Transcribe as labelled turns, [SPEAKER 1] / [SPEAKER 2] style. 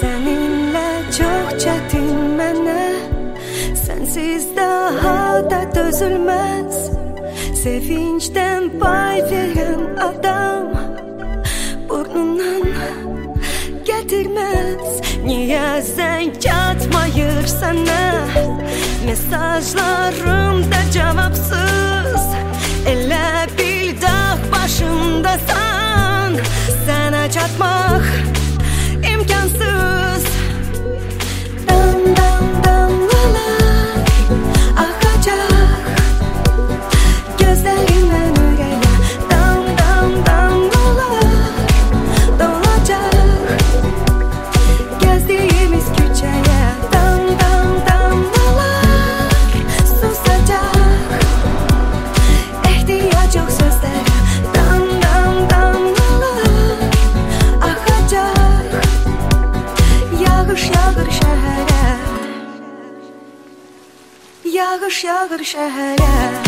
[SPEAKER 1] Seninle çok çetin bana. Sensiz daha da dözülmez. Sevinçten pay veren adam. Burnundan getirmez. Niye sen yatmayır sana? Mesajlarım da cevapsız. Eller başımdasan sana çatmaz Yağış yağır şehre